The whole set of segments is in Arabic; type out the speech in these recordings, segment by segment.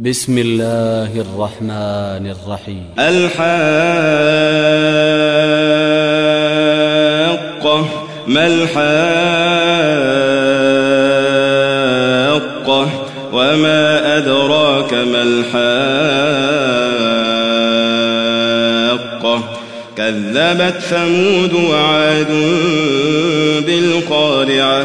بسم الله الرحمن الرحيم. الحاقة ما الحاقة؟ وما أدراك ما الحاقة؟ كذبت ثمود وعاد بالقارعة.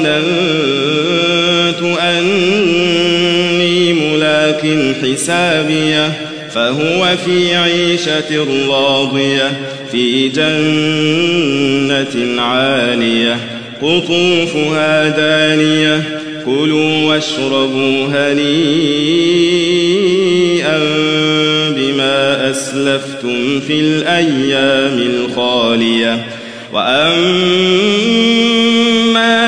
ظننت أني ملاك حسابية فهو في عيشة راضية في جنة عالية قطوفها دانية كلوا واشربوا هنيئا بما أسلفتم في الأيام الخالية وأما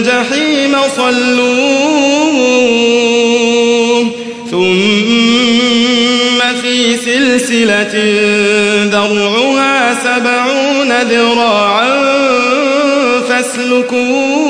الجحيم صلوه. ثم في سلسلة ذرعها سبعون ذراعا فاسلكوه.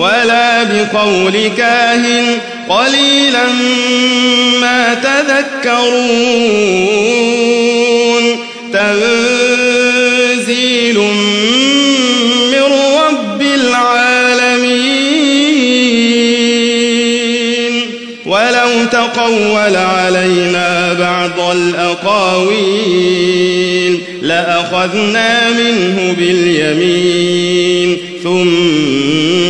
ولا بقول كاهن قليلا ما تذكرون. تنزيل من رب العالمين. ولو تقول علينا بعض الأقاويل لأخذنا منه باليمين. ثم